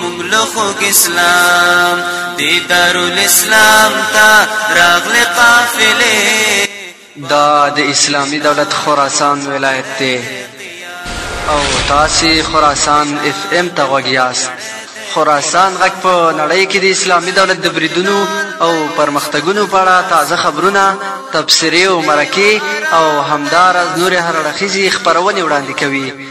مونږ له خوږ اسلام دی دارالاسلام ته راغلې قافلې دا د اسلامي دولت خراسان ولایت دی او تاسې خراسان اف ام ته غوږ یاست خراسان غږ په نړۍ کې د اسلامي دولت د بریدونو او پرمختګونو په اړه تازه خبرونه تبصرې او مرکې او همداراز نورې هر اړخیزې خپرونې وړاندې کوي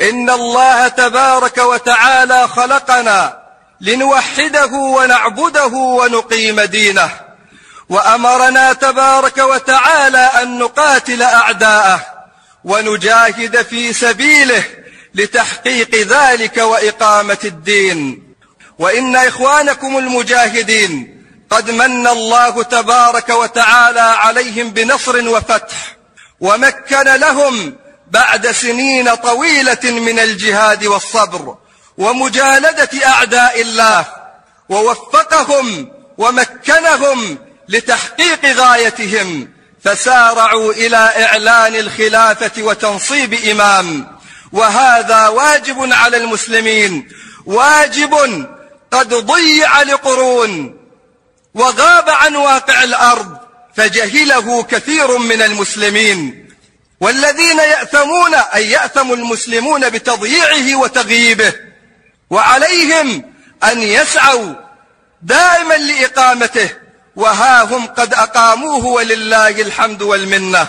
إن الله تبارك وتعالى خلقنا لنوحده ونعبده ونقيم دينه وأمرنا تبارك وتعالى أن نقاتل أعداءه ونجاهد في سبيله لتحقيق ذلك وإقامة الدين وإن إخوانكم المجاهدين قد من الله تبارك وتعالى عليهم بنصر وفتح ومكن لهم بعد سنين طويلة من الجهاد والصبر ومجالدة أعداء الله ووفقهم ومكنهم لتحقيق غايتهم فسارعوا إلى إعلان الخلافة وتنصيب إمام وهذا واجب على المسلمين واجب قد ضيع لقرون وغاب عن واقع الأرض فجهله كثير من المسلمين والذين يأثمون أي يأثم المسلمون بتضييعه وتغييبه وعليهم أن يسعوا دائما لإقامته وها هم قد أقاموه ولله الحمد والمنة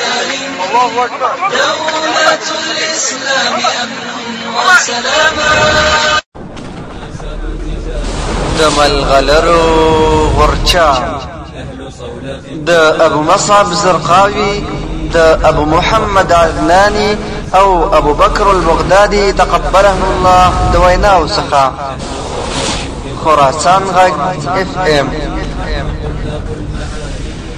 الله اکبر دولت الاسلام امن وسلام د ملغلرو غرچا د ابو مصعب زرقاوي د ابو محمد عدناني او ابو بکر البغدادي تقبله الله د ویناو څخه خراسان غږ اف ام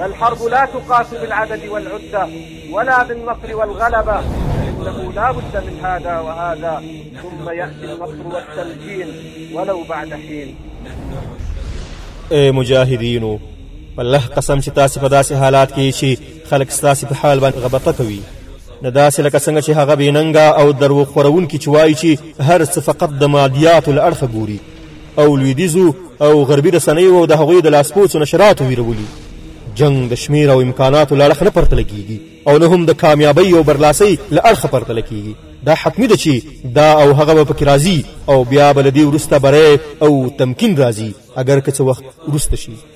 الحرب لا تقاس بالعدد والعدة ولا بالنصر والغلبة إنه لا بد من هذا وهذا ثم يأتي النصر والتمكين ولو بعد حين اے مجاهدینو والله قسم چې تاسو په داسې حالات کې چې خلک ستاسو په حال باندې غبطه کوي نه داسې لکه څنګه چې هغه بېننګه او درو خورونکي چې وایي چې هر څه فقط د مادیاتو له اړخه ګوري او لویدیزو او غربي رسنیو او د هغوی د لاسپوڅو نشراتو ویرولي جنګ د شمیر او امکاناتو له اړخ نه پرتله کیږي او نه هم د کامیابۍ او برلاسۍ له اړخه پرتله کیږي دا حتمی ده چې دا او هغه به پکې راځي او بیا به له دې وروسته بری او تمکین راځي اګر که څه وخت وروسته شي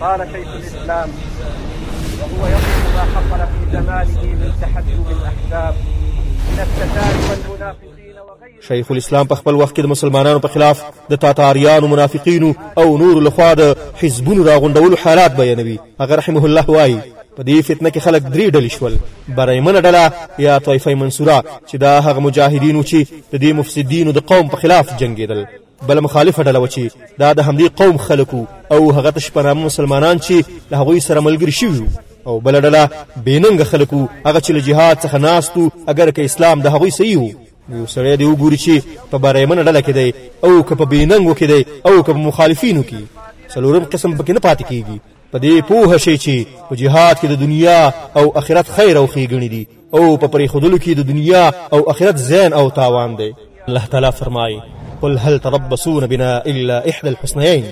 قال شيخ الاسلام وهو يقول ما حصل في زمانه من تحجب الاحزاب من التتار والمنافقين وغيرهم شیخ الاسلام په خپل وخت کې د مسلمانانو په خلاف د تاتاریانو منافقینو او نور لخوا د حزبونو راغونډولو حالات بیانوي هغه رحمه الله وایي په دې فتنه کې خلک درې ډلې شول برایمنه ډله یا طایفه منصوره چې دا هغه مجاهدینو چې د دې مفسدینو د قوم په خلاف جنګېدل بله مخالفه ډله وه چې دا د همدې قوم خلک او هغه تش په نامه مسلمانان چې له هغوی سره ملګري شوي او بله ډله بېننګه خلک هغه چې له جهاد څخه ناست اګر که اسلام د هغوی صحیح وو یو سړی دی وګوري چې په بریمنه ډله کې دی او که په بېننګو کې دی او که په مخالفینو کې څلورم قسم پکې نه پاتې کیږي په دې پوه شي چې په جهاد کې د دنیا او آخرت خیر او ښېګڼې دي او په پرېښودلو کې د دنیا او آخرت زیان او تاوان دی الله تعالی فرمایي قل هل تربصون بنا الا احدى الحسنيين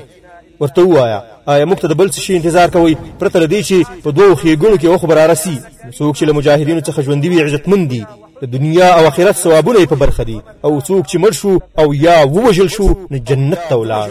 ورته وایا آیا موږ ته د بل څه شي انتظار کوي پرته له دې چې په دوو ښېګڼو کې وخبر راسي څوک چې له مجاهدینو څخه ژوندي وي عزتمن دي د دنیا او آخرت ثوابونه یې په برخه دي او څوک چې مړ شو او یا ووژل شو نو جنت ته ولاړ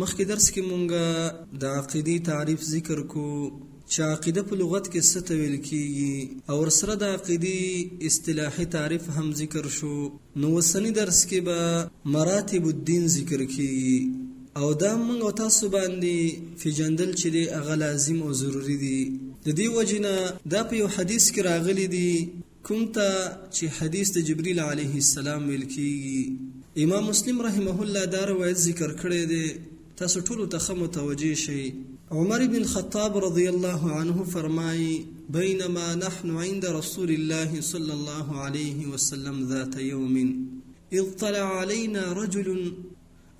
مخکې درس کې مونږ د عقیدې تعریف ذکر کو چې عقیده په لغت کې څه ته ویل کیږي او ورسره د عقیدې اصطلاحي تعریف هم ذکر شو نو وسنی درس کې به مراتب الدین ذکر کیږي او دا موږ او تاسو باندې فجندل چې دی هغه لازم او ضروری دی د دې وجنه دا په یو حدیث کې راغلی دی کوم ته چې حدیث د جبریل علیه السلام ویل کیږي امام مسلم رحمه الله دا روایت ذکر کړی دی تاسو ټول ته خه متوجه شئ عمر بن خطاب رضی الله عنه فرمایي بینما نحن عند رسول الله صلی الله علیه وسلم ذات یوم اذ طلع علينا رجل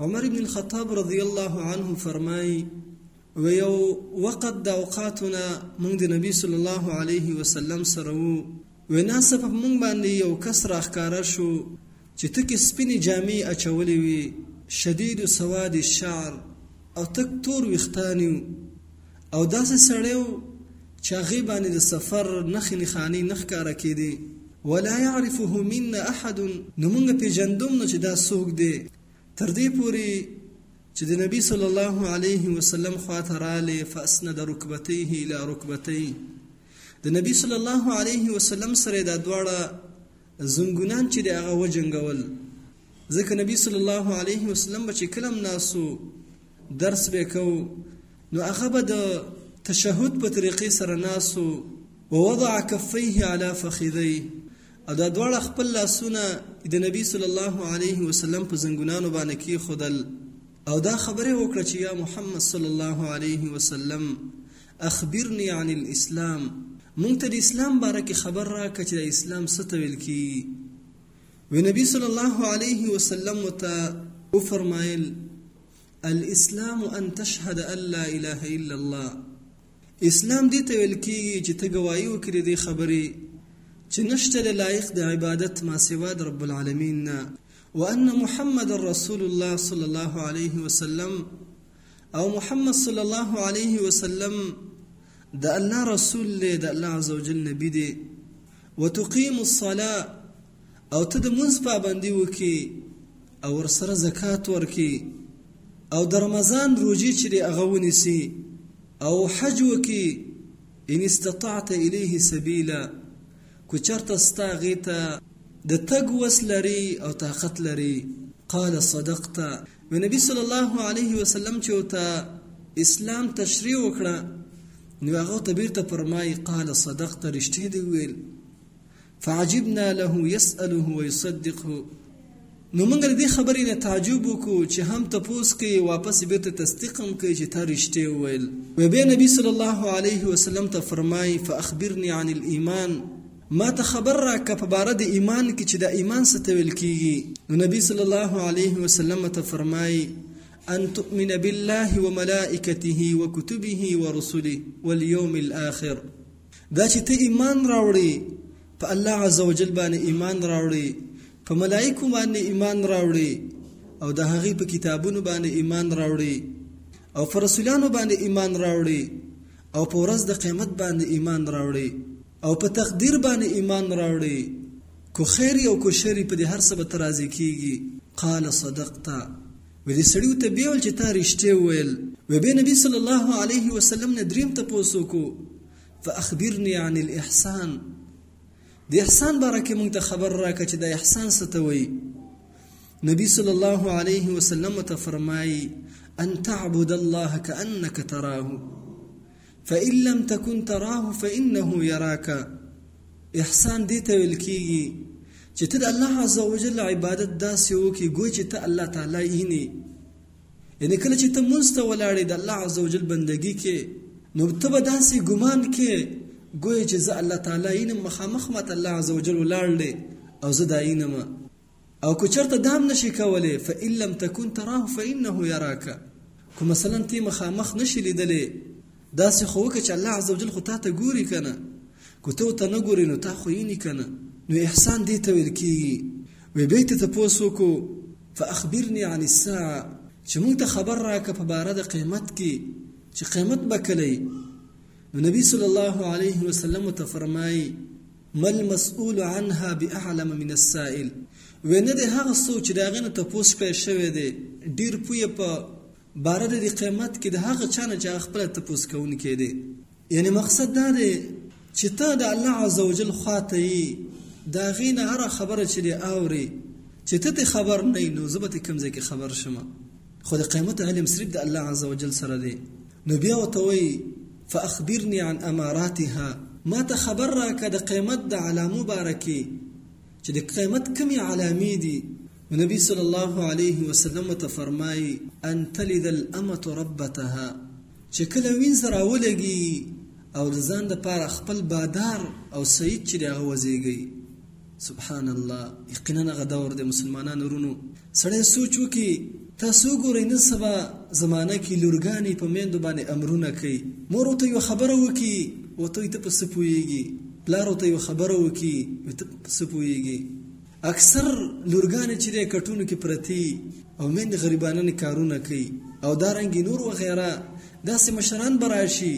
عمر ابن الخطاب رضی الله عنه فرمای و یو وقت د اوقاتنا مونږ د نبی صلی الله علیه وسلم سره وو وینا سبب مونږ باندې یو کس راخکاره شو چې تکې سپینې جامې اچولې وي شدید سواد الشعر او تک تور ویختانیو او داسې سړی و چې هغه باندې د سفر نښې نښانې نه ښکاره کېدې ولا يعرفه منا احد نو موږ پیژندوم نو چې دا څوک دی تر دې پورې چې د نبی صلی الله علیه وسلم خواته رالی فاسند رکبتیه الی رکبتی د نبی صلی الله علیه وسلم سره دا دواړه زنګونان چې د هغه وجنګول ځکه نبی صلی الله علیه وسلم به چې کلم ناسو درس به کو نو هغه به د تشهد په طریقې سره ناسو ووضع کفیه علی فخذی او دا دواړه خپل لاسونه د نبی صلی الله علیه وسلم په زنګونانو باندې کې خودل او دا خبره وکړه چې یا محمد صلی الله علیه وسلم اخبرني عن الاسلام مونږ ته د اسلام باره کې خبر راکړه چې د اسلام څه ته ویل کیږي وی نبی صلی الله علیه وسلم ته او فرمایل الاسلام ان تشهد ان لا اله الا الله اسلام دې ته ویل کیږي چې ته گواهی وکړې دې خبرې چې نشته له لایق د عبادت ما سوا د رب العالمین نه وان محمد رسول الله صلی الله علیه وسلم او محمد صلی الله علیه وسلم د الله رسول دی د الله عزوجل نبی دی وتقیم الصلاه او ته د منځ پابندي وکي او ورسره زکات ورکي او د رمضان روزي چې دی هغه ونیسي او حج وکي ان استطعت الیه سبیلا کو چرته ستا غیته د تګ وس لري او طاقت لري قال صدقت نو نبی صلی الله علیه وسلم چې ته اسلام تشریح وکړه نو هغه ته بیرته فرمایي قال صدقت رښتې دی ویل فعجبنا له يسأله ويصدقه نو موږ د دې خبرې نه تعجب وکړو چې هم تپوس کوي واپس بیرته تصدیق هم کوي چې تا رښتې وویل وبیا نبی صلی الله علیه وسلم ته فرمایي فاخبرني عن الايمان ماته خبر راکه په باره د ایمان کې چې دا ایمان څه ته ویل کیږي نو نبی صلی الله علیه وسلم ته فرمای ان تؤمن بالله وملائکته وکتبه ورسله واليوم الاخر دا چې ته ایمان راوړي په الله عزوجل باندې ایمان راوړي په ملائکه باندې ایمان راوړي او د هغې په کتابونو باندې ایمان راوړي او پر رسولانو باندې ایمان راوړي او په ورځ د قیامت باندې ایمان راوړي او په تقدیر باندې ایمان راوړئ کو خیر یې او کو شر یې په دې هر څه به ته راضې کیږي قال صدقت وې دې سړي ته بیا ویل چې تا رښتې وویل وې بیا نبی صلی الله علیه وسلم نه دریم تپوس وکړو فاخبرني عن الاحسان د احسان باره کې موږ ته خبر راکړه چې د احسان څه ته وایي نبی صلی الله علیه وسلم ته فرمایي ان تعبد الله کانک تراه فان لم تكن تراه فانه يراك احسان دې ته ویل کیږي چې ته د الله عزوجل عبادت داسې وکړي ګوی چې ته الله تعالی یې نه یعنی کله چې ته مونځ ته ولاړې د الله عزوجل بندګي کې نو ته به داسې ګمان کې ګوی چې زه الله تعالی یې نه مخامخ ماته الله عزوجل ولاړ دی او زه دا یې نه او که چرته دام نشي کولې فان لم تكن تراه فانه يراك که مثلا تی مخامخ نشي لیدلې داسې خو وکړه چې الله عزوجل خو تا ته ګوري کنه که ته ته نه ګوري نو تا خو یې نه کنه نو احسان دې ته ویل کیږي وې به ته تاسو کو فاخبرني عن الساعه چې موږ ته خبر راکه په بار د قیامت کې چې قیامت به کله نو نبی صلی الله علیه وسلم ته فرمایي ما المسؤول عنها باعلم من السائل وې نه دی هغه څوک چې د هغې نه تپوس کړی شوی دی ډېر پوه په باره د دې قیامت کې د هغه چا نه چې هغه خپله تپوس کوونکی دی یعنی مقصد دا دی چې ته د الله عز وجل خوا ته یې د هغې نه هره خبره چې دی اورې چې ته ته خبر نه یې نو زه به ته کوم ځای کې خبر شم خو د قیامت علم صرف د الله عز وجل سره دی نو بیا ورته وایي فاخبرني عن اماراتها ما ته خبر راکه د قیامت د علامو باره کې چې د قیامت کمی علامې دي نو نبی صلی الله علیه وسلم ته فرمایي ان تلد الامه ربتها چې کله وینځ راولګي او د ځان د پاره خپل بادار او سید چې هغه وزیږي سبحان الله یقینا هغه دور د مسلمانانو ورونو سړی سوچ وکړي تاسو ګورئ نن سبا زمانه کې لورګانې په میندو باندې امرونه کوي مور ورته یوه خبره وکړي ورته وایي ته په څه پوهېږي پلار ورته یوه خبره وکړي وایي ته په څه پوهېږي اکثر لورګانې چې دی کټونو کې پرتې او میندې غریبانه کارونه کوي او دارنګې نور وغیره داسې مشران به راشي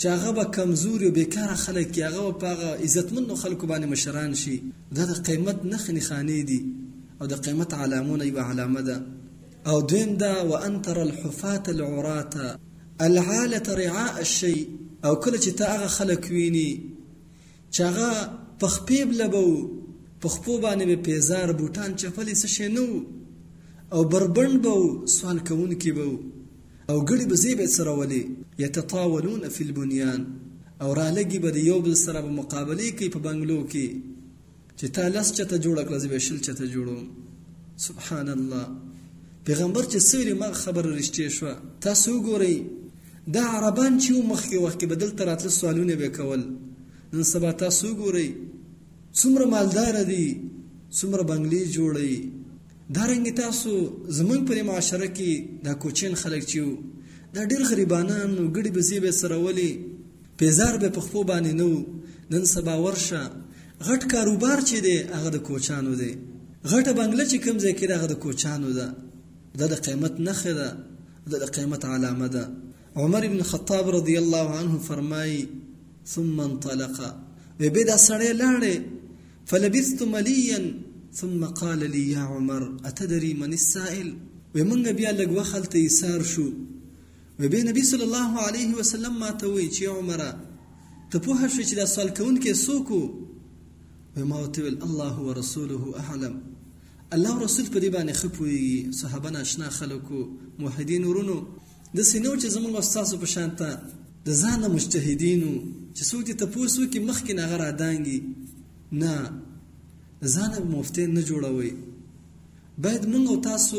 چې هغه به کمزوري او بیکاره خلک کې هغه په هغه عزتمنو خلکو باندې مشران شي دا د قیمت نښې نښانې دي او د قیمت علامونه یوه علامه ده او دویم دا وان تر الحفات العرات العاله رعاء الشی او کله چې ته هغه خلک ویني چې هغه په خپې بله به و په خپو باندې به پیزار بوټان چپلې څه شی نه او بربنډ به و سوال کوونکي به و او ګړي به زيبه څرولې يتطاولون في البنيان او را لګي به د يو بل سره به مقابلې کوي په بنګلو کې چې تا لس چته جوړ کړه زه به شل چته جوړوم سبحان الله پیغمبر چې سویل ما خبره رښتیا شو تاسو ګورئ دا عربان چې مخکې وخت کې بدل تر اتل سوالونه به کول نن سبا تاسو ګورئ څومره مالدار دي څومره بنگلې جوړي دا رنګ تاسو زمونږ په دې معاشره کې دا کوچین خلک چې وو دا ډېر غریبانان او ګړي بزې به سرولې پیزار به په خپو باندې نو نن سبا ورشه غټ کاروبار چې دی هغه د کوچانو دی غټه بنگله چې کوم ځای کې هغه د کوچانو ده دا د قیمت نخې ده دا د قیمت علامه ده عمر ابن خطاب رضی الله عنه فرمایي ثم انطلق وبدا سړی لاړې فلبثت مليا ثم قال لي يا عمر اتدري من السائل وې مونږ بیا لږ وخت هلته ایسار شو وې بیا نبی صلی الله علیه وسلم ما ته وی چې عمره ته پوه شو چې دا سوال کوونکی څوک و وې ما ورته ویل الله ورسوله اعلم الله رسول په دې باندې ښه پوهېږي صحابه ناشنا خلکو موحدین ورونو داسې نه و چې زموږ او ستاسو په شان ته د ځانه مجتهدین وو چې څوک دې تپوس وکړي مخکې نه هغه رادانګي نه د ځانه مفتین نه جوړوئ باید موږ او تاسو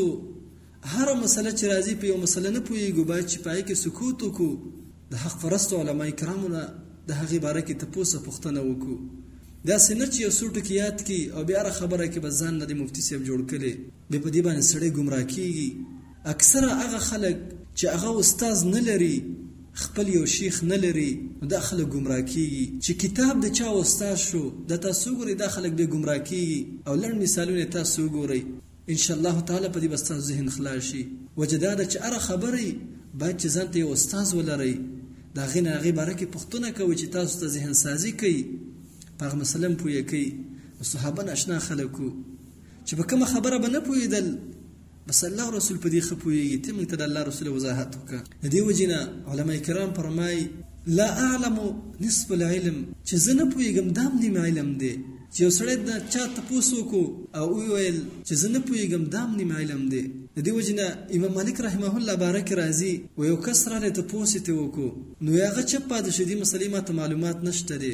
هره مسله چې راځي په یو مسله نه پوهېږو باید چې پای کې سکوت وکړو د حق پرستو علما کرامو نه د هغې باره کې تپوسه پوښتنه وکړو داسې نه چې یو څو ټکي یاد کړي او بیا هره خبره کې به ځان نه د مفتي صاحب جوړ کړي دی په دی باندی سړی ګمراه کیږی اکثره هغه خلک چی هغه استاذ نلری خپل یو شیخ نلری نو دا خلک ګمراه کیږی چی کتاب د چا استاذ شو دا تاسو وګورئ دا خلک بیا ګمراه کیږی او لنډ مثالونه یی تاسو وګورئ ان شاء الله تعالی په دی به ستاسو ذهن خلاص شی وجه دا ده چی هره خبره باید چی ځان ته یو استاذ ولرئ د هغه نه هغه باره کی پوښتنه کوئ چی تاسو ته ذهن سازی کوي په هغه مسله پوه کوي نو صحابه ناشنا خلک وو چې په کومه خبره به نه پوهېدل بس الله رسول په دې ښه پوهېږي ته موږ ته د الله رسول وضاحت وکړه د دې وجې نه علما کرام فرمایي لا اعلم نصف العلم چې زه نه پوهېږم دا هم نیم علم دی چې یو سړی د چا تپوس وکړو او وویل چې زه نه پوهېږم دا هم نیم علم دی د دې وجې نه امام مالک رحمه الله باره کې راځي و یو کس راغی تپوس یې ترې وکړو نو هغه چپ پاتې شو دې مسلې ما ته معلومات نشته دی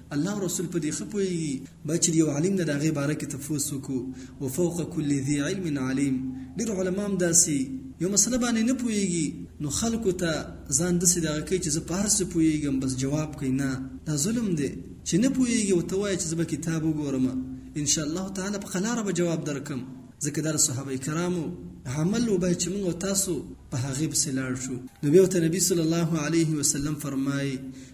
الله او رسول په دې ښه پوهېږي، باید چې د یو عالم نه د هغې باره کې تپوس وکړو، وفوق کل ذي علم علیم، ډېر علما هم داسې یوه مسله باندې نه پوهېږي نو خلکو ته ځان داسې دغه کوي چې زه په هر څه پوهېږم، بس جواب کوي، نه دا ظلم دی، چې نه پوهېږې ورته ووایه چې زه به کتاب وګورم، ان شاء الله تعالی په قلاره به جواب درکړم، ځکه دا د صحابه کرامو عمل و، باید چې موږ او تاسو په هغې پسې لاړ شو، نو بیا ورته نبي صلی الله علیه وسلم فرمایي،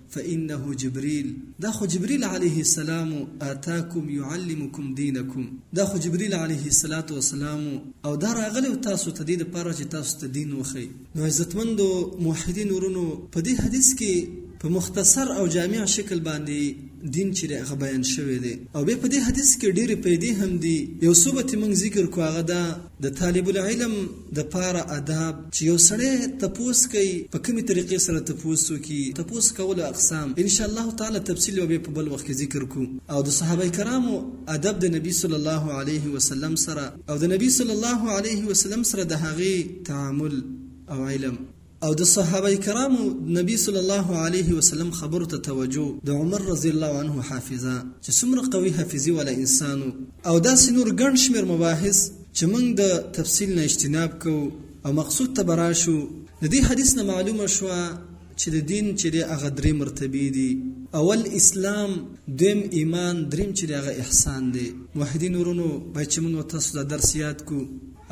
فإنه جبريل دا خو جبريل عليه السلام آتاکم يعلمکم دينکم دا خو جبريل عليه الصلاة والسلام او دا راغلی و تاسو ته دې لپاره چې تاسو ته دين وښيي نو عزتمندو موحدينو ورونو په دې حديث کې په مختصر او جامع شکل باندې دين چې دی هغه بيان شوی دی او بیا په دې حديث کې ډېرې پيدې هم دي يو څو به ترې موږ ذکر کړو هغه دا د طالب العلم د پاره اداب چې یو سړی تپوس کوي په کومې طریقې سره تپوس وکړي تپوس کولو اقسام ان شاء الله تعالی تفصیل به بیا په بل وخت کې ذکر کو او د صحابه کرامو ادب د نبی صلی الله علیه وسلم سره او د نبی صلی الله علیه وسلم سره د هغې تعامل او علم او د صحابه کرامو د نبی صلی الله علیه وسلم خبرو ته توجه د عمر رضی الله عنه حافظه چې څومره قوي حافظي والا انسان و او داسې نور ګڼ شمېر مباحث چې موږ د تفصیل نه اجتناب کوو او مقصود ته به راشو د دې حدیث نه معلومه شوه چې د دین چې دی هغه درې مرتبې دي اول اسلام دویم ایمان دریم چې دی هغه احسان دی موحدین ورونو باید چې موږ تاسو دا درس یاد کو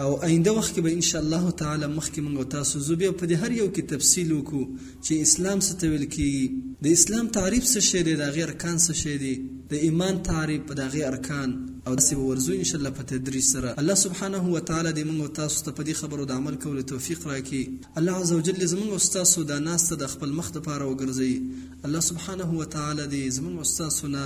او آینده وخت کې به ان شاء الله تعالی مخکې موږ او تاسو زو بیا په دې هر یو کې تفصیل وکړو چې اسلام څه ته ویل کیږي د اسلام تعریف څه شی دی د هغې ارکان څه شی دی د ایمان تعریف د هغې ارکان او داسې به ورځو ان شاء الله په تدریج سره الله سبحانه و تعالی دې موږ او تاسو ته په دې خبرو د عمل کولو توفیق راکړي الله عز وجل دې زموږ او ستاسو دا ناسته د خپل مخ دپاره وګرځوي الله سبحانه و تعالی دې زموږ او ستاسو نه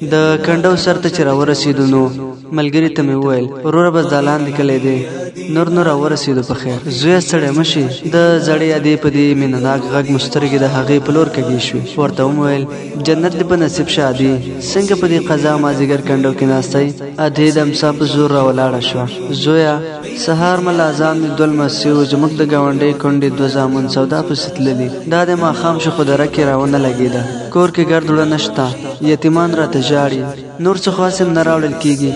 د کنډو سر ته چې راورسېدو نو ملګري ته مې وویل وروره بس دا لاندې کلی دی نور نور راورسېدو په خیر زویه ستړی مه شي د زړې ادې په دې مینهناک غږ مو سترګې د هغې په لور کږې شوې ورته ومې ویل جنت دې په نصیب شه ادې څنګه په دې قضا مازیګر کنډو کې ناستی ادې د امسا په زور راولاړه شوه زویه سهار ملا اذان دی دوه لمسي وو زموږ د ګاونډۍ کونډې دوه زامن سودا پسې تللي دا دی ماښام شو خو دره کې راونه لګېده کور کې ګرد وړه نشته یتیمان راته ژاړي نور څه خو هسې نه راوړل کېږي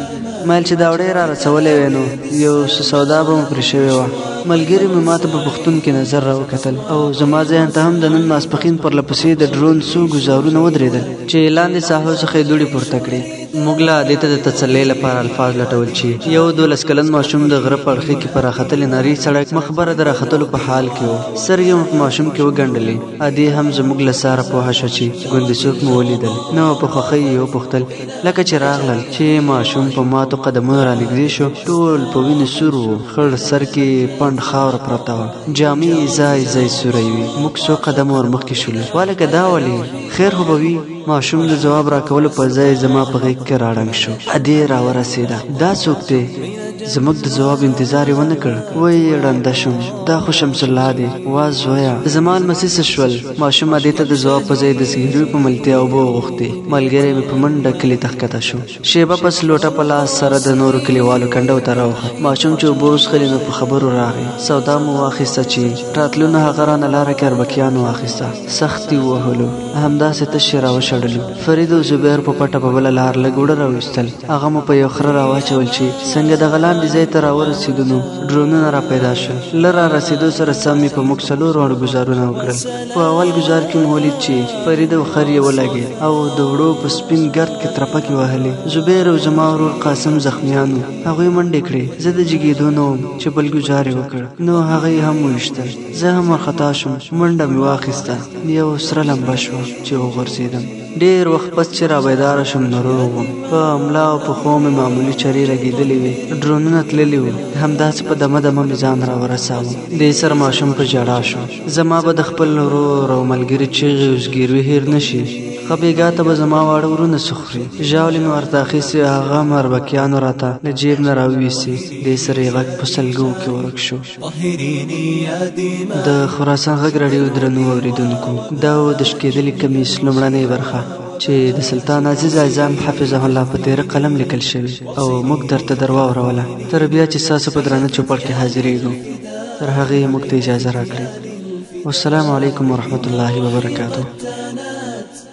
مایل چې دا وړی را رسولی وی نو یو څه سودا به مو پرې شوې وه ملګري مې ماته په پوښتون کې نظر راوکتل او زما ذهن ته هم د نن ماسپښین پرلپسې د ډرون څو ګزارونه ودرېدل چې لاندې ساحو څخه یې دوړې پورته کړې موږ لا دې ته د تسلۍ لپاره الفاظ لټول چې یو دولس کلن ماشوم د غره په اړخې کې په راختلې نري سړک مخبره د راختلو په حال کې و سترګې مو په ماشوم کې وګنډلې ادې هم زموږ له ساره پوه شوه چې ګوندې څوک مو ولیدل نو په خوښۍ یې وپوښتل لکه چې راغلل چې ماشوم په ماتو قدمونو رانږدې شو ټول په وینو سور و خړ سر کې پنډ خاور پرته وه جامې یې ځای ځای سوری وي موږ څو قدمه ورمخکې شولو والکه دا ولې خیر خو به وي ماشوم د جواب راکولو په ځای زما په غیږ کې راړنګ شو ادې راورسېده دا څوک دی زموږ د جواب انتظار یې ونه کړ وایي ړنده شوم دا خو شمس الله دی وا زویه زما لمسي څه شول ماشوم ادې ته د جواب په ځای د سګریو په ملتیا اوبه وغوښتې ملګری مې په منډه کلي ته ښکته شو شېبه پس لوټه په لاس سره د نورو کلیوالو کنډو ته راوخت ماشوم چې اوبه وڅښلې نو په خبرو راغی سودا مو واخیسته چې راتلو نه هغه رانه لاره کې اربکیانو واخیسته سخت یې ووهلو همداسې تش یې راوشړلو فرید او زبیر په پټه په بله لار لږ وړه راویستل هغه مو په یو خره راواچول چې څنګه دغه لاندې ځای ته راورسېدو نو ډرونونه را پیدا شول له را رسېدو سره سم یې په موږ څلورو اړ ګزارونه وکړل په اول ګزار کې مو ولید چې فرید او خر یې ولګېد او د وړو په سپین ګرد کې ترپکې وهلې زبیر او زما ورور قاسم زخمیان وو هغوی منډې کړې زه د جګېدو نه وم چې بل ګزار یې وکړ نو هغه یې هم وویشتل زه هم ورخطا شوم منډه مې واخیسته یو سره لمبه شوه چې وغورځېدم ډېر وخت پس چې رابیداره شوم نو روغ وم. په ملا او پښو مې معمولي چرې لګېدلې وې، ډرونونه تللي وو، همداسې په دمه دمه مې ځان راورساوه. دې سره ماشوم په ژړا شو. زما به د خپل ورور او ملګري چیغې او زګیروي هېر نه شي. ښه بېګا ته به زما واړه وروڼه څه خوري؟ ژاولې مې ورته اخیستې، هغه هم اربکیانو راته له جیب نه راوویستې. دې سره یې غږ په سلګوو کې ورک شو. د خراسان غږ راډیو درنو اوریدونکو دا و د شکېدلي کمیس لومړنۍ برخه چې د سلطان عزیز اعظم حفظه الله په تېره قلم لیکل شوی او موږ درته درواوروله تر بیا چې ستاسو په درانه چوپړ کې حاضرېږو تر هغې موږ ته اجازه راکړئ والسلام علیکم ورحمت الله وبرکاته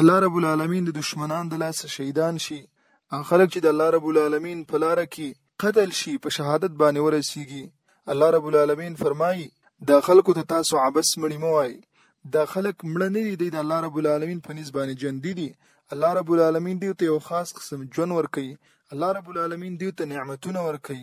الله رب العالمین د دشمنان د لاسه شهیدان شي هغه خلک چې د الله رب العالمین په لار کې قتل شي په شهادت باندې ورسیږي الله رب العالمین فرمایي دا خلکو ته تاسو عبس مړی مو وای دا خلک مړ نه دي د الله رب العالمین په نسبت باندې ژوندې دي الله رب العالمین دوی ته یو خاص قسم ژوند ورکړي الله رب العالمین دوی ته نعمتونه ورکړي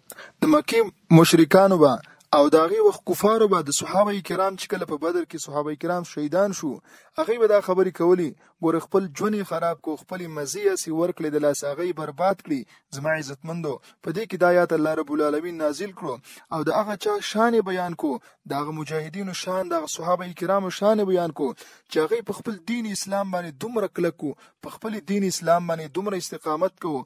د مکې مشرکانو به او د هغې وخت کفارو به د صحابه کرام چې کله په بدر کې صحابه کرام شهیدان شو هغوی به دا خبرې کولې ګوره خپل ژوند یې خراب کړو خپلې مزې هسې ورکړې د لاسه هغه یې برباد کړي زما عزتمندو په دې کې دا یاد الله رب العالمین نازل کړو او د هغه چا شان یې بیان کو د هغه مجاهدینو شان د هغه صحابه کرامو شان یې بیان کو چې هغوی په خپل دین اسلام باندې دومره کلک وو په خپل دین اسلام باندې دومره استقامت کوو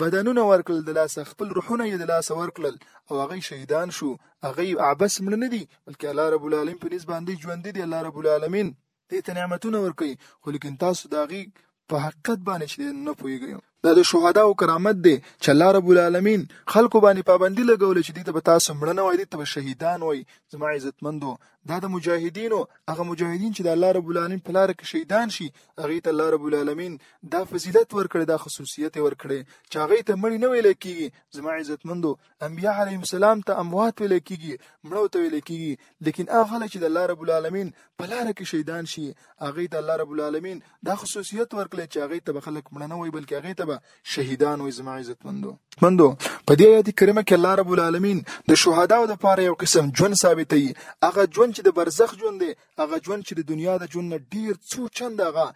بدنونه ورکړل د لاسه خپل روحونه یې د لاسه ورکړل او هغه شهیدان شو هغه عبس مړ نه دي بلکې الله رب العالمین په نسبت باندې ژوند دي الله رب العالمین دې ته نعمتونه ورکړي خو لیکن تاسو دا غي په حقیقت باندې چې نه پويږئ دا د شهدا او کرامت دی چې الله رب العالمین خلکو باندې پابندي لګولې چې دې ته به تاسو مړنه وای دې ته به شهیدان وای زما عزتمندو دا د مجاهدینو هغه مجاهدین چې د الله رب العالمین په لار کې شهیدان شي هغه ته الله رب العالمین دا فضیلت ورکړي دا خصوصیت ورکړي چې هغه ته مړی نه ویل کیږي زما عزتمندو انبیاء علیهم السلام ته اموات ویل کیږي مړو ته ویل کیږي لیکن هغه چې د الله رب العالمین په لار کې شهیدان شي هغه ته الله رب العالمین دا خصوصیت ورکړي چې هغه ته به خلک مړه نه وي بلکې هغه ته به شهیدان وي زما عزتمندو مندو په دې آیت کریمه کې الله رب العالمین د شهداو د پاره یو قسم ژوند ثابتوي هغه ژوند چې د برزخ ژوند دی هغه ژوند چې د دنیا د ژوند نه ډیر څو چند هغه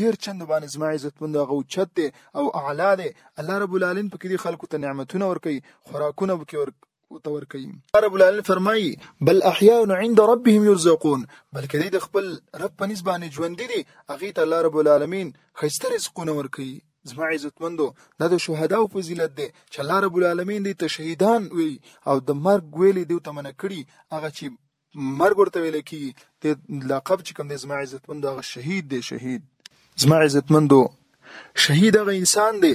ډیر چند باندې زما عزتمند هغه اوچت دی او اعلی دی الله رب العالمین په کې خلکو ته نعمتونه ورکوي خوراکونه به کې ورکوي ته ورکوي رب العالمین فرمایي بل احیاء عند ربهم يرزقون بلکې دوی د خپل رب په نسبت باندې ژوند دي هغه ته الله رب العالمین خسته رزقونه ورکوي زما عزتمندو دا د شهداو فضیلت دی چې الله رب العالمین دې ته شهیدان وي او د مرګ ویلې دې ته منع کړي هغه چې مرګ ورته ویل کیږي د لقب چې کوم دی زما عزتمند هغه شهید دی شهید زما عزتمندو شهید هغه انسان دی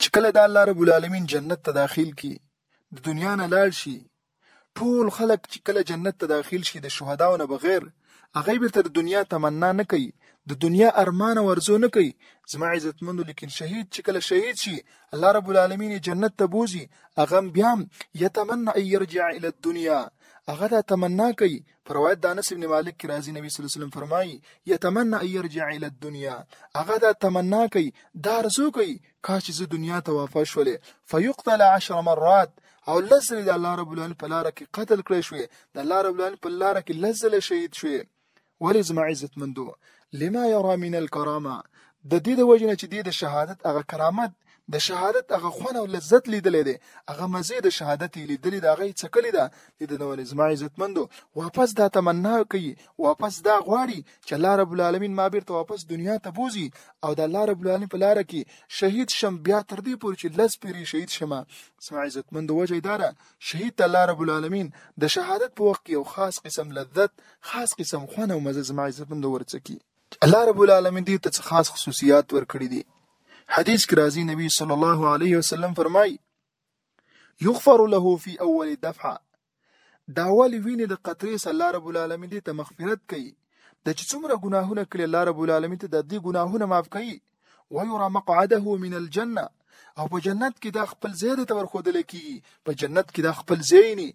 چې کله د الله رب العالمین جنت ته داخل کی د دنیا نه لاړ شي ټول خلک چې کله جنت ته داخل شي د شهداو نه بغیر هغه به تر دنیا تمنا نه کوي د دنیا ارمان ورزو نه کوي زما عزتمند لیکن شهید چې کله شهید شي الله رب العالمین جنت ته بوزي هغه بیا یتمنى ان يرجع الى الدنيا هغه دا تمنا کوي پر روایت د انس ابن مالک کې راځي نبی صلی الله علیه وسلم فرمایي یتمنى ان يرجع الى الدنيا هغه دا تمنا کوي دا ارزو کوي کاش چې دنیا ته واپس شولې فیقتل 10 مرات او لزل د الله رب العالمین په لار کې قتل کړی شوی د الله رب العالمین په لار کې لزل شهید شوی ولی زما عزت مندو لما يرى من الكرامه د دې د وجنه چې د شهادت هغه کرامت د شهادت هغه خونه او لذت لیدلې ده هغه مزه د شهادت لیدلې ده هغه څه کلی ده د نوال زما عزتمندو واپس دا تمنا کوي واپس دا غواړي چې الله رب العالمین ما بیرته واپس دنیا ته بوزي او د الله رب العالمین په لار کې شهید شم بیا تر دې پورې چې لز پیری شهید شمه زما عزتمندو وجه داره شهید ته الله رب العالمین د شهادت په وخت کې یو خاص قسم لذت خاص قسم خوان او مزه زما عزتمند ورڅکی الله رب العالمین دې ته څه خاص خصوصیات ورکړي دي حدیث کې راځي نبی صلی الله علیه وسلم فرمایي یغفر له فی اول دفعه دا ول ویني د قطرې سره الله رب العالمین دې ته مغفرت کوي د چې څومره ګناهونه کړي الله رب العالمین ته د دې ګناهونه معاف کوي ويرى مقعده من الجنه او په جنت کې دا خپل ځای ته ورخودل کیږي په جنت کې دا خپل ځای ني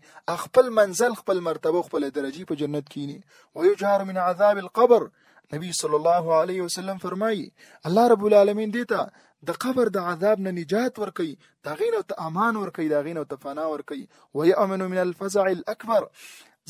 خپل منزل خپل مرتبه خپل درجه په جنت کې ني ويجار من عذاب القبر نبی صلی الله علیه وسلم فرمایي الله رب العالمین دې ته د قبر د عذاب نه نجات ورکي دا غینو ته امان ورکي دا غینو ته فنا ورکي ويأمن من الفزع الاکبر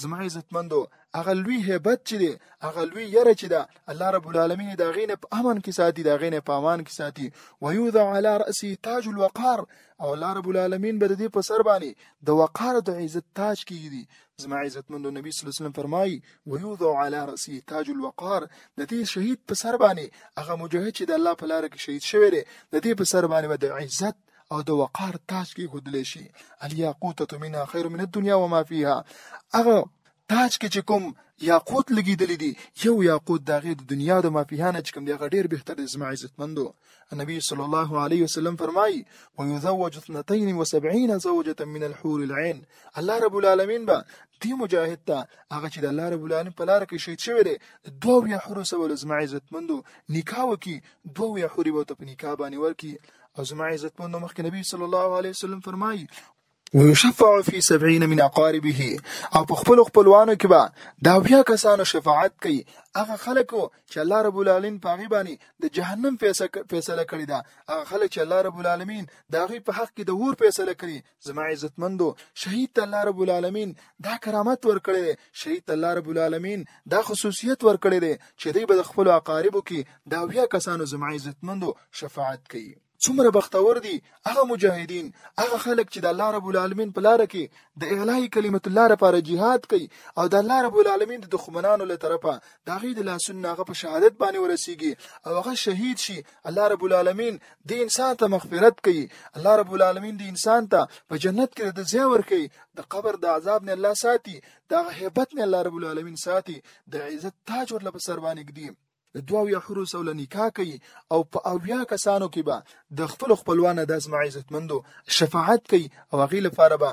زما عزتمندو هغه لوی هیبت چې دی هغه لوی یره چې ده الله رب العالمین دا غینه په امن کې ساتي دا غینه په امان کې ساتي ويوضع على راسه تاج الوقار او الله رب العالمین به دې په سر باندې د وقار د عزت تاج کیږي زما عزت مند نبی صلی الله علیه وسلم فرمایي ويوضع على راسه تاج الوقار د دې شهید په سر باندې هغه مجاهد چې د الله په لار کې شهید شوی دی د دې په سر باندې د عزت او د وقار تاج کې خودلې شي الیاقوتۃ منا خیر من الدنیا وما فیها هغه تاج کې چې کوم یاقوت لګیدل دي یو یاقوت د غیر د دنیا د مافیانه چې کوم دی هغه ډیر بهتر دی زما عزتمندو نبی صلی الله علیه وسلم فرمایي ويزوج 72 زوجه من الحور العين الله رب العالمین به دی مجاهد ته هغه چې د الله رب العالمین په لار کې شهید شوی دی دوه یا حور سول زما عزتمندو نکاح وکي دوه یا حور به ته په نکاح باندې ورکی او زما عزتمند مخکې نبی صلی الله علیه وسلم فرمایي ويشفع في سبعين من اقاربه او په خپل خپلوانو کې به دا بیا کسانو شفاعت کوي هغه خلک چې الله رب العالمین په غي باندې د جهنم فیصله کړی دا هغه خلک چې الله رب العالمین دا غي په حق کې د ور فیصله کړی زما عزتمندو شهید ته الله رب العالمین دا کرامت ورکړی دی شهید ته الله رب العالمین دا خصوصیت ورکړی دی چې دی به د خپل اقاربو کې دا ویا کسانو زما عزتمندو شفاعت کوي څومره بختور دي هغه مجاهدین هغه خلک چې د الله رب العالمین په لار کې د اعلی کلمت الله لپاره jihad کوي او د الله رب العالمین د دښمنانو له طرفه د غي د لاسونو هغه په شهادت باندې ورسیږي او هغه شهید شي الله رب العالمین د انسان ته مغفرت کوي الله رب العالمین د انسان ته په جنت کې د ځای ورکي د قبر د عذاب نه الله ساتي د هیبت نه الله رب العالمین ساتي د عزت تاج ورله په سر باندې ګدي د دوه یا حرو سره نکاح کوي او په اویا کسانو کې به د خپل خپلوانه د اسماء عزتمندو شفاعت کوي او غي لپاره به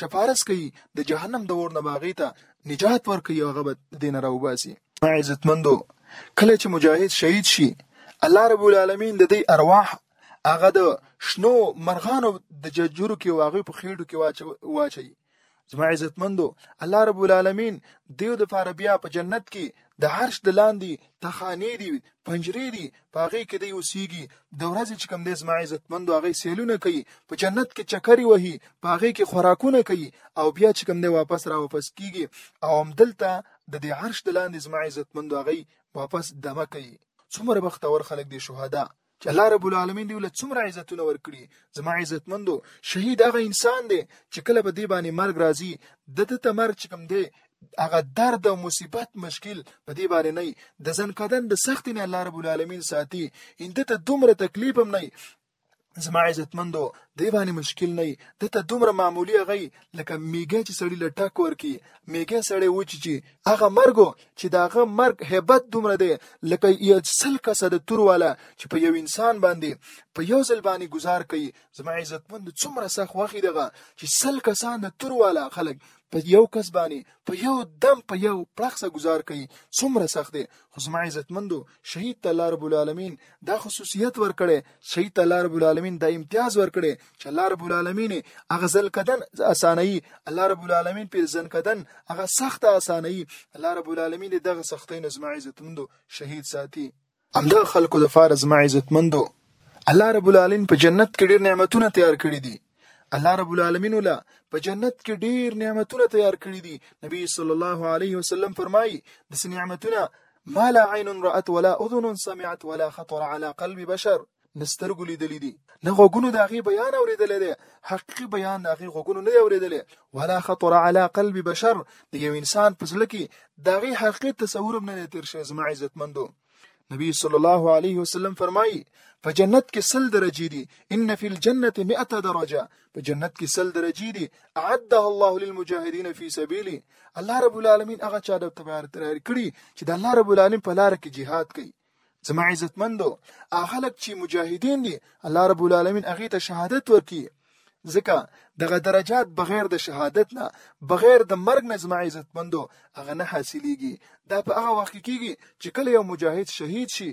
شفارس کوي د جهنم د اور نه باغی ته نجات ورکوي هغه به دین راوباسي عزتمندو کله چې مجاهد شهید شي الله رب العالمین د دې ارواح هغه د شنو مرغانو د ججورو کې واغې په خېټو کې واچي زما عزتمندو الله رب العالمین دیو د فار بیا په جنت کې د عرش د لاندې تخانې دي پنجرې دي په هغه کې دی اوسېږي د ورځې چې کوم د زما عزتمند هغه سیلونه کوي په جنت کې چکرې وهي په هغه کې خوراکونه کوي او بیا چې کوم دی واپس را واپس کیږي او هم دلته د دې عرش د لاندې زما عزتمند هغه واپس دمه کوي څومره بختور خلک دي شهدا چې الله رب العالمین دی له څومره عزتونه ورکړي زما عزتمندو شهید هغه انسان دی چې کله به دی باندې مرګ راځي د د تمر چې کوم دی هغه درد او مصیبت مشکل په دې باندې نه د ځن کدن د سخت نه الله رب العالمین ساتي اند ته دومره تکلیف هم نه زما عزتمندو دی باندې مشکل نه د ته دومره معمولی غي لکه میګه چې سړی لټک ورکی میګه سړی و چې هغه مرګ چې د هغه مرګ هیبت دومره دی لکه یو سل کسه د تور والا چې په یو انسان باندې په یو ځل باندې گزار کوي زما عزتمند څومره سخت وخی دغه چې سل کسان د تور والا خلک په یو کس باندې په یو دم په یو پړخسه گزار کوي څومره سخت دی خو زما عزتمندو شهید ته الله رب العالمین دا خصوصیت ورکړي شهید ته الله رب العالمین دا امتیاز ورکړي چې الله رب العالمین هغه ځل کدن اساني الله رب العالمین په ځن کدن هغه سخت اساني الله رب العالمین دغه سختۍ نه زما عزتمندو شهید ساتي همدا خلکو د فارز ما عزتمندو الله رب العالمین په جنت کې ډېر نعمتونه تیار کړی دي الله رب العالمین له په جنت کې ډیر نعمتونه تیار کړی دي نبی صلی الله علیه وسلم فرمایي د نعمتونه ما لا عین رأت ولا اذن سمعت ولا خطر على قلب بشر نسترګو لیدلې دي نه غوګونو د هغه بیان اوریدلې دي حقيقي بیان د هغه غوګونو نه اوریدلې ولا خطر على قلب بشر د یو انسان په ځل کې د هغه حقيقي تصور نه تیر شي زما عزتمندو نبی صلی الله علیه وسلم فرمایي په جنت کې سل درجې دي ان فی الجنه 100 درجه په جنت کې سل درجې دي اعدها الله للمجاهدین فی سبیله الله رب العالمین هغه چا د تبار تیار کړی چې د الله رب العالمین په لار کې jihad کوي زما عزتمندو هغه لک چې مجاهدین دي الله رب العالمین هغه ته شهادت ورکړي ځکه دغه درجات بغیر د شهادت نه بغیر د مرګ نه زما عزت مندو هغه نه حاصلېږي دا په هغه وخت کې کېږي چې کله یو مجاهد شهید شي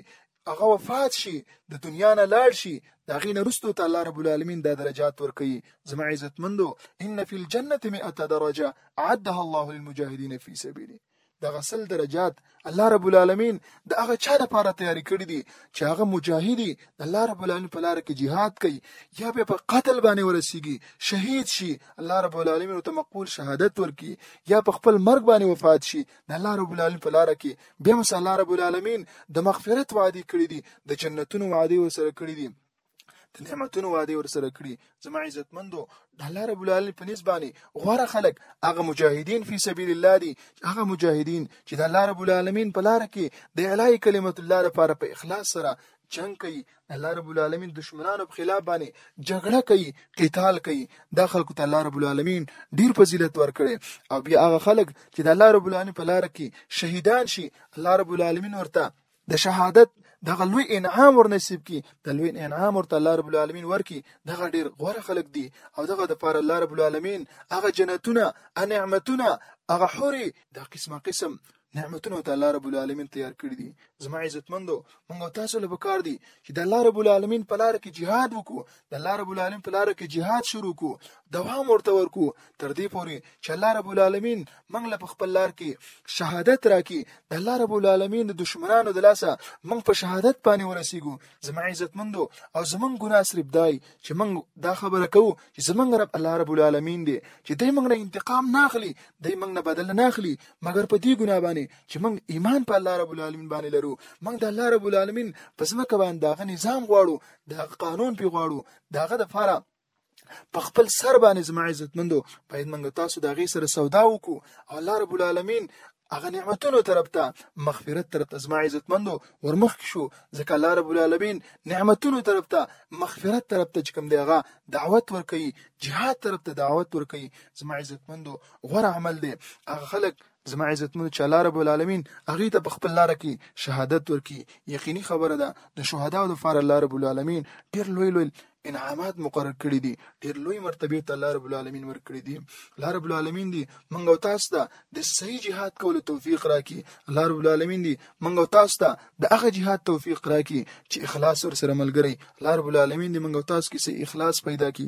هغه وفات شي د دنیا نه لاړ شي دا غي نه رستو ته الله رب العالمین دا درجات ورکي زما عزت مندو ان فی الجنه 100 درجه عدها الله للمجاهدین فی سبیله د غسل درجات الله رب العالمین د هغه چا لپاره تیاری کړی دی چې هغه مجاهدی د الله رب العالمین په لار کې jihad کوي یا به په قتل باندې ورسیږي شهید شي الله رب العالمین ته مقبول شهادت ورکي یا په خپل مرګ باندې وفات شي د الله رب العالمین په لار کې به مس الله رب العالمین د مغفرت وعده کړی دی د جنتونو وعده وسره کړی دی د نعمتونو وعده ورسره کړي زما عزتمندو د الله رب العالمین په نسبانه غوړه خلک هغه مجاهدین فی سبیل الله دي هغه مجاهدین چې د الله رب العالمین په لار کې د اعلی کلمت الله لپاره په اخلاص سره جنگ کوي الله رب العالمین دشمنانو په خلاف باندې جګړه کوي قتال کوي دا خلکو ته الله رب العالمین ډیر فضیلت ورکړي او بیا هغه خلک چې د الله رب العالمین په لار کې شهیدان شي الله رب العالمین ورته د شهادت دغه لوی انعام ور نصیب کی د لوی انعام ورته الله رب العالمین ورکی دغه ډیر غوره خلق دی او دغه د پاره الله رب العالمین هغه جنتونه نعمتونه هغه حوري د قسمه قسم نعمتونه ته الله رب العالمین تیار کړی دي زما عزتمندو موږ تاسو له بکار دي چې د الله رب العالمین په لار کې jihad وکړو د الله رب العالمین په لار کې jihad شروع کو دوام ورته ورکو تر دې پوري چې الله رب العالمین موږ له خپل لار کې شهادت راکې د الله رب العالمین د دشمنانو د لاسه موږ په شهادت باندې ورسیږو زموږ عزت مندو او زموږ ګناه صرف دای چې موږ دا خبره کوو چې زموږ رب الله رب العالمین دی چې دای موږ نه انتقام ناخلی دای موږ نه بدل ناخلی مګر په دې ګناه باندې چې موږ ایمان په الله رب العالمین باندې لرو موږ د الله رب العالمین په سمکه باندې دا نظام غواړو دا قانون پی غواړو داغه د فاره په خپل سر باندې زما عزتمندو باید موږ تاسو د غي سره سودا وکړو الله رب العالمین هغه نعمتونو طرف ته مغفرت طرف ته زما عزتمندو ورمخ شو ځکه الله رب العالمین نعمتونو طرف ته مغفرت طرف ته کوم دی هغه دعوت ورکي جهاد طرف ته دعوت ورکي زما عزتمندو غوړ عمل دی هغه خلک زما عزتمنو چې الله رب العالمین هغه ته په خپل لار کې شهادت ورکي یقیني خبره ده د شهداو لپاره الله رب العالمین ډیر لوی لوی انعامات مقرر کړی دي ډیر لوی مرتبه ته الله رب العالمین ورکړي دي الله رب العالمین دي منګ او تاسو ته د صحیح جهاد کولو توفیق راکړي الله رب العالمین دي منګ او تاسو ته د هغه جهاد توفیق راکړي چې اخلاص ور سره ملګری الله رب العالمین دي منګ او تاسو کې سي اخلاص پیدا کړي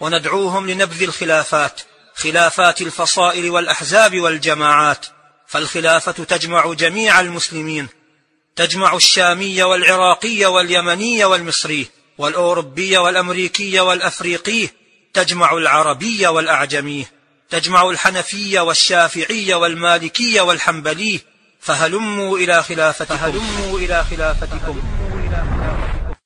وندعوهم لنبذ الخلافات خلافات الفصائل والاحزاب والجماعات فالخلافه تجمع جميع المسلمين تجمع الشامي والعراقي واليمني والمصري والاوروبي والامريكي والافريقي تجمع العربي والاعجمي تجمع الحنفي والشافعي والمالكي والحنبلي فهلموا الى خلافتكم فهلموا الى خلافتكم